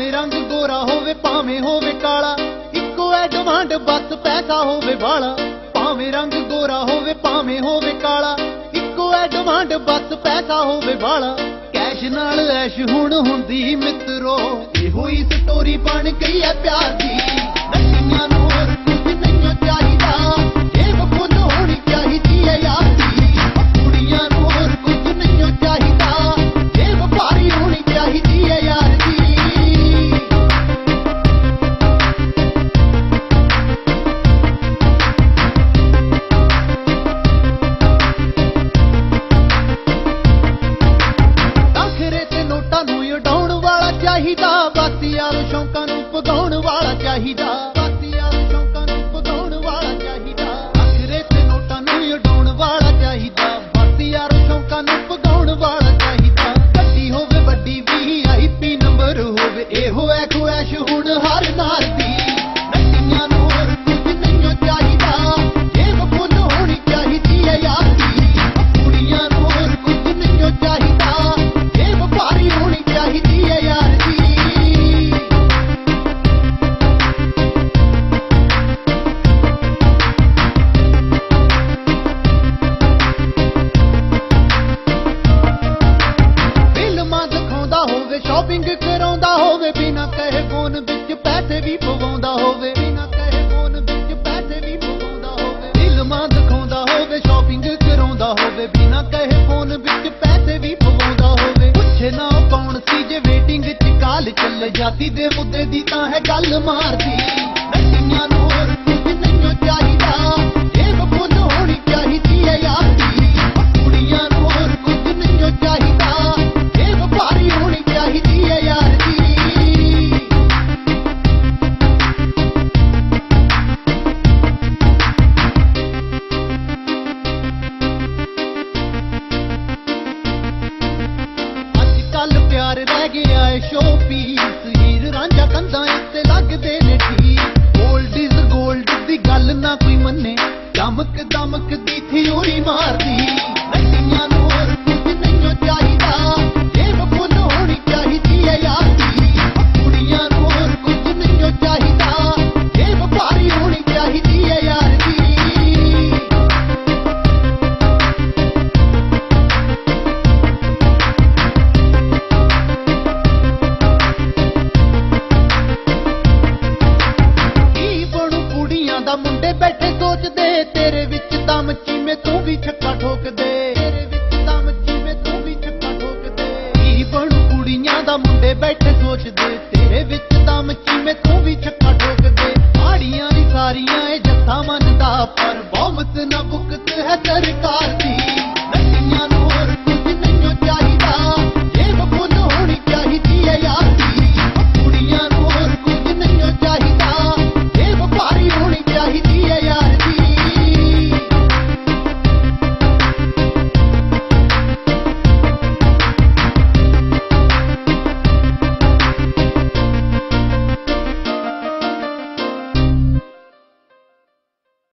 ਭਾਵੇਂ ਰੰਗ ਗੋਰਾ ਹੋਵੇ, ਭਾਵੇਂ ਹੋਵੇ ਕਾਲਾ, ਇੱਕੋ ਐ ਡਿਮਾਂਡ, ਬਸ ਪੈਸਾ ਹੋਵੇ ਵਾਲਾ। ਭਾਵੇਂ ਰੰਗ ਗੋਰਾ ਹੋਵੇ, ਭਾਵੇਂ ਹੋਵੇ ਕਾਲਾ, ਇੱਕੋ ਐ ਡਿਮਾਂਡ, ਬਸ ਪੈਸਾ ਹੋਵੇ ਵਾਲਾ। ਕੈਸ਼ ਨਾਲ ਐਸ਼ ਹੁਣ ਹੁੰਦੀ ਮਿੱਤਰੋ, ਇਹੋ ਹੀ ਸਟੋਰੀ ਬਣ ਗਈ ਐ ਪਿਆਰ ਦੀ। ਨਸ਼ੀਆਂ ਨੂੰ ਯਾਰ ਸ਼ੌਂਕਾਂ ਨੂੰ ਪਗਾਉਣ ਵਾਲਾ ਚਾਹੀਦਾ। ਬਸ ਯਾਰ ਸ਼ੌਂਕਾਂ ਨੂੰ ਪਗਾਉਣ ਵਾਲਾ ਚਾਹੀਦਾ। ਟਾਖਰੇ ਤੇ ਨੋਟਾਂ ਨੂੰ ਉਡਾਉਣ ਵਾਲਾ ਚਾਹੀਦਾ। ਬਾਕੀ ਯਾਰ ਸ਼ੌਂਕਾਂ ਨੂੰ ਪਗਾਉਣ ਵਾਲਾ ਚਾਹੀਦਾ। ਗੱਡੀ ਹੋਵੇ, ਵੱਡੀ ਵੀ ਆਈਪੀ ਨੰਬਰ ਹੋਵੇ। ਇਹੋ ਐ ਖੁਆਇਸ਼ ਹੁਣ ਹਰ ਨਾਲ ਪੈਸੇ ਵੀ ਪਵਾਉਂਦਾ ਹੋਵੇ, ਬਿਨਾ ਕਹੇ ਫੋਨ ਵਿੱਚ ਪੈਸੇ ਵੀ ਪਵਾਉਂਦਾ ਹੋਵੇ। ਫਿਲਮਾਂ ਦਿਖਾਉਂਦਾ ਹੋਵੇ ਸ਼ਾਪਿੰਗ ਕਰਾਉਂਦਾ ਹੋਵੇ, ਬਿਨਾ ਕਹੇ ਫੋਨ ਵਿੱਚ ਪੈਸੇ ਵੀ ਪਵਾਉਂਦਾ ਹੋਵੇ। ਪੁੱਛੇ ਨਾ ਉਹ ਕੌਣ ਸੀ ਜੇ ਵੇਟਿੰਗ 'ਚ ਕਾਲ ਚੱਲ ਜਾਂਦੀ ਦੇ ਮੁੱਦੇ ਦੀ ਤਾਂ ਹੈ ਗੱਲ ਮਾਰਦੀ। ਨਸ਼ੀਆਂ ਨੂੰ ਰਹਿ ਗਿਆ ਏ ਸ਼ੋਪੀਸ ਹੀਰ ਰਾਂਝਾ ਕੰਧਾਂ ਉੱਤੇ ਲੱਗਦੇ ਨੇ ਠੀਕ। 골ਡ ਇਜ਼ 골ਡ ਦੀ ਗੱਲ ਨਾ ਕੋਈ ਮੰਨੇ। ਦਮਕ ਵਿੱਚ ਦਮ ਜਿਵੇਂ ਤੂੰ ਵੀ ਚੱਕਾ ਠੋਕਦੇ। ਕੀ ਬਣੂ ਕੁੜੀਆਂ ਦਾ ਮੁੰਡੇ ਬੈਠੇ ਸੋਚਦੇ। ਤੇਰੇ ਵਿੱਚ